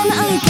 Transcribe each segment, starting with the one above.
んななんか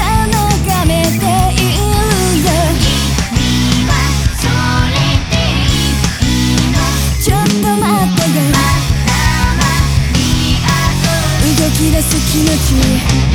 気持ち